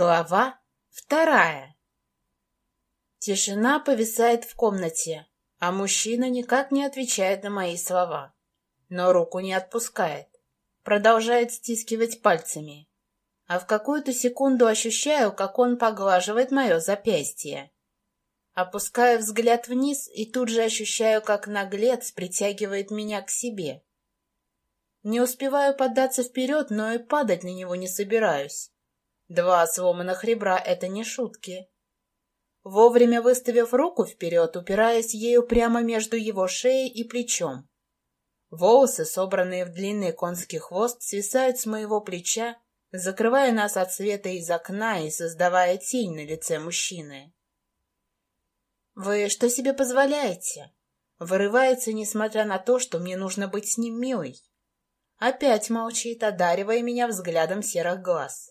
Глава вторая. Тишина повисает в комнате, а мужчина никак не отвечает на мои слова. Но руку не отпускает, продолжает стискивать пальцами. А в какую-то секунду ощущаю, как он поглаживает мое запястье. Опускаю взгляд вниз и тут же ощущаю, как наглец притягивает меня к себе. Не успеваю поддаться вперед, но и падать на него не собираюсь. Два сломанных ребра — это не шутки. Вовремя выставив руку вперед, упираясь ею прямо между его шеей и плечом. Волосы, собранные в длинный конский хвост, свисают с моего плеча, закрывая нас от света из окна и создавая тень на лице мужчины. «Вы что себе позволяете?» Вырывается, несмотря на то, что мне нужно быть с ним милой. Опять молчит, одаривая меня взглядом серых глаз.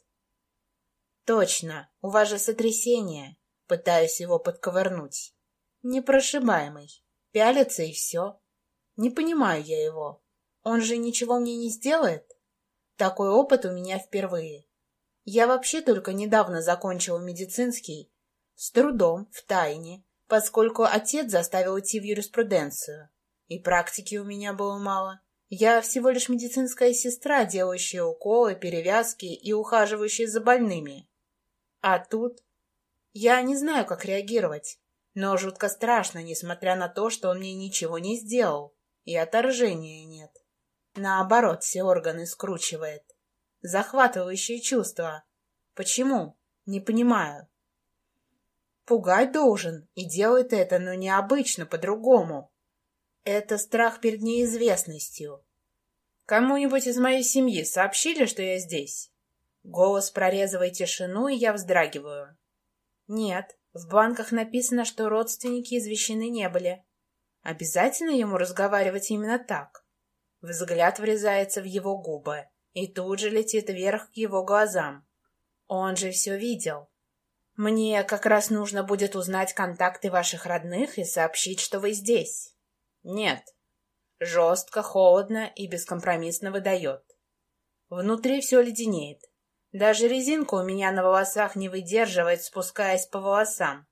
«Точно, у вас же сотрясение!» Пытаюсь его подковырнуть. «Непрошибаемый. Пялится и все. Не понимаю я его. Он же ничего мне не сделает? Такой опыт у меня впервые. Я вообще только недавно закончила медицинский. С трудом, в тайне, поскольку отец заставил идти в юриспруденцию. И практики у меня было мало. Я всего лишь медицинская сестра, делающая уколы, перевязки и ухаживающая за больными. А тут... Я не знаю, как реагировать, но жутко страшно, несмотря на то, что он мне ничего не сделал, и отторжения нет. Наоборот, все органы скручивает. Захватывающее чувство. Почему? Не понимаю. Пугать должен, и делает это, но необычно, по-другому. Это страх перед неизвестностью. Кому-нибудь из моей семьи сообщили, что я здесь? Голос прорезывает тишину, и я вздрагиваю. Нет, в банках написано, что родственники извещены не были. Обязательно ему разговаривать именно так? Взгляд врезается в его губы и тут же летит вверх к его глазам. Он же все видел. Мне как раз нужно будет узнать контакты ваших родных и сообщить, что вы здесь. Нет. Жестко, холодно и бескомпромиссно выдает. Внутри все леденеет. Даже резинка у меня на волосах не выдерживает, спускаясь по волосам.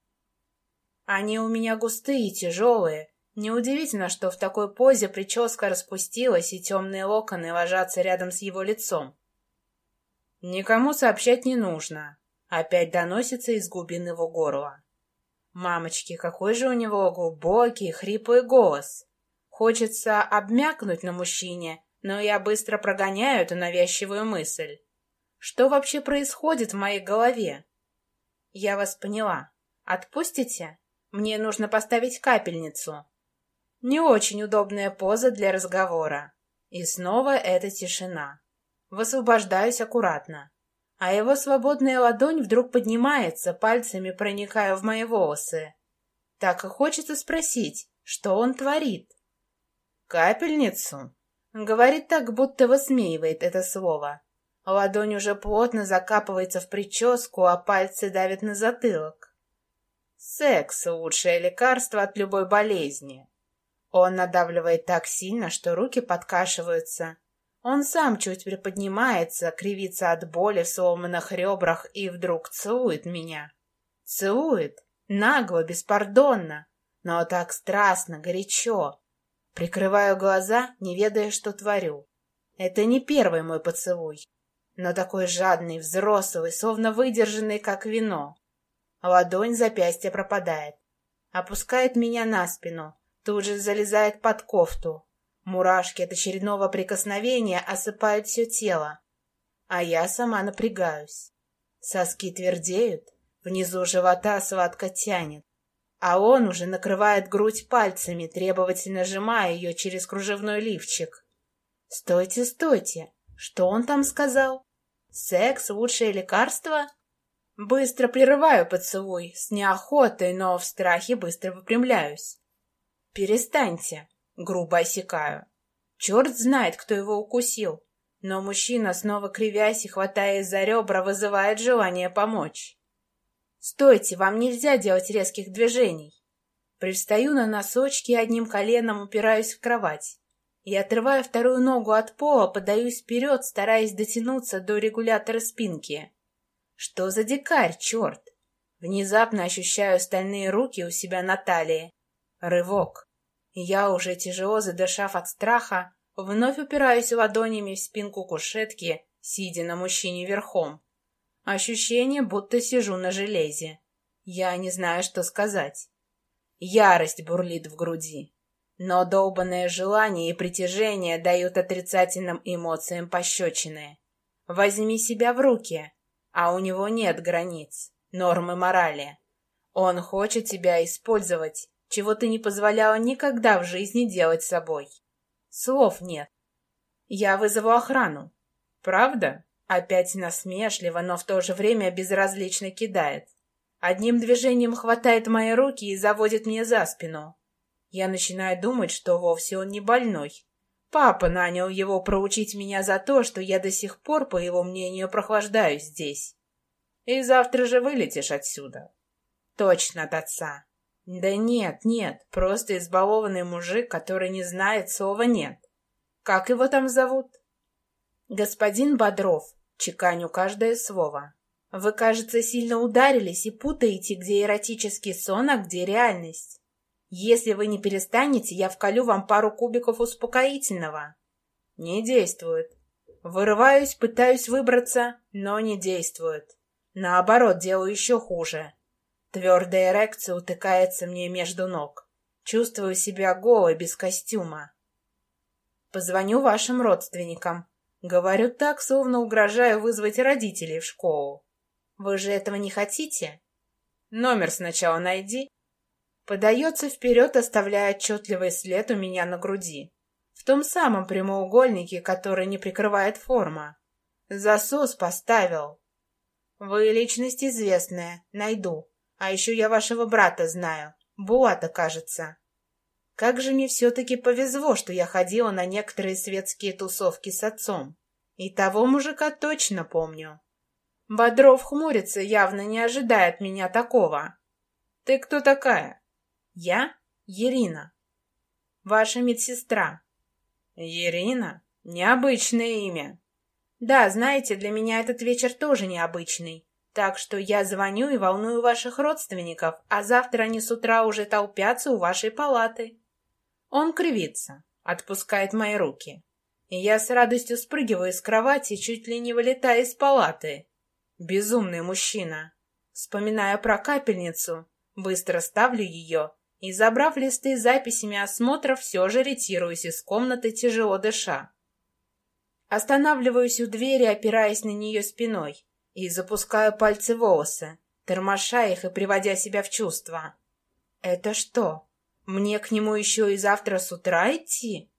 Они у меня густые и тяжелые. Неудивительно, что в такой позе прическа распустилась, и темные локоны ложатся рядом с его лицом. Никому сообщать не нужно. Опять доносится из глубин его горла. Мамочки, какой же у него глубокий, хриплый голос. Хочется обмякнуть на мужчине, но я быстро прогоняю эту навязчивую мысль. Что вообще происходит в моей голове? Я вас поняла. Отпустите? Мне нужно поставить капельницу. Не очень удобная поза для разговора. И снова эта тишина. Высвобождаюсь аккуратно. А его свободная ладонь вдруг поднимается, пальцами проникая в мои волосы. Так и хочется спросить, что он творит. «Капельницу?» Говорит так, будто высмеивает это слово. Ладонь уже плотно закапывается в прическу, а пальцы давят на затылок. Секс — лучшее лекарство от любой болезни. Он надавливает так сильно, что руки подкашиваются. Он сам чуть приподнимается, кривится от боли в сломанных ребрах и вдруг целует меня. Целует, нагло, беспардонно, но так страстно, горячо. Прикрываю глаза, не ведая, что творю. Это не первый мой поцелуй но такой жадный, взрослый, словно выдержанный, как вино. Ладонь запястья пропадает. Опускает меня на спину, тут же залезает под кофту. Мурашки от очередного прикосновения осыпают все тело. А я сама напрягаюсь. Соски твердеют, внизу живота сладко тянет. А он уже накрывает грудь пальцами, требовательно сжимая ее через кружевной лифчик. «Стойте, стойте! Что он там сказал?» Секс — лучшее лекарство? Быстро прерываю поцелуй, с неохотой, но в страхе быстро выпрямляюсь. «Перестаньте!» — грубо осекаю. Черт знает, кто его укусил, но мужчина, снова кривясь и хватаясь за ребра, вызывает желание помочь. «Стойте, вам нельзя делать резких движений!» Привстаю на носочки и одним коленом упираюсь в кровать. Я отрываю вторую ногу от пола, подаюсь вперед, стараясь дотянуться до регулятора спинки. Что за дикарь, черт? Внезапно ощущаю стальные руки у себя на талии. Рывок. Я, уже тяжело задышав от страха, вновь упираюсь ладонями в спинку кушетки, сидя на мужчине верхом. Ощущение, будто сижу на железе. Я не знаю, что сказать. Ярость бурлит в груди. Но долбанное желание и притяжение дают отрицательным эмоциям пощечины. Возьми себя в руки, а у него нет границ, нормы морали. Он хочет тебя использовать, чего ты не позволяла никогда в жизни делать собой. Слов нет. Я вызову охрану. Правда? Опять насмешливо, но в то же время безразлично кидает. Одним движением хватает мои руки и заводит мне за спину. Я начинаю думать, что вовсе он не больной. Папа нанял его проучить меня за то, что я до сих пор, по его мнению, прохлаждаюсь здесь. И завтра же вылетишь отсюда. Точно от отца. Да нет, нет, просто избалованный мужик, который не знает слова «нет». Как его там зовут? Господин Бодров, чеканю каждое слово. Вы, кажется, сильно ударились и путаете, где эротический сон, а где реальность. Если вы не перестанете, я вколю вам пару кубиков успокоительного. Не действует. Вырываюсь, пытаюсь выбраться, но не действует. Наоборот, делаю еще хуже. Твердая эрекция утыкается мне между ног. Чувствую себя голой, без костюма. Позвоню вашим родственникам. Говорю так, словно угрожаю вызвать родителей в школу. Вы же этого не хотите? Номер сначала найди. Подается вперед, оставляя отчетливый след у меня на груди. В том самом прямоугольнике, который не прикрывает форма. Засос поставил. Вы личность известная, найду. А еще я вашего брата знаю. Булата, кажется. Как же мне все-таки повезло, что я ходила на некоторые светские тусовки с отцом. И того мужика точно помню. Бодров хмурится, явно не ожидает меня такого. «Ты кто такая?» «Я Ирина. Ваша медсестра». «Ирина? Необычное имя». «Да, знаете, для меня этот вечер тоже необычный. Так что я звоню и волную ваших родственников, а завтра они с утра уже толпятся у вашей палаты. Он кривится, отпускает мои руки. И я с радостью спрыгиваю с кровати, чуть ли не вылетая из палаты. Безумный мужчина. Вспоминая про капельницу, быстро ставлю ее и, забрав листы с записями осмотра, все же ретируюсь из комнаты, тяжело дыша. Останавливаюсь у двери, опираясь на нее спиной и запускаю пальцы волосы, тормоша их и приводя себя в чувство. «Это что, мне к нему еще и завтра с утра идти?»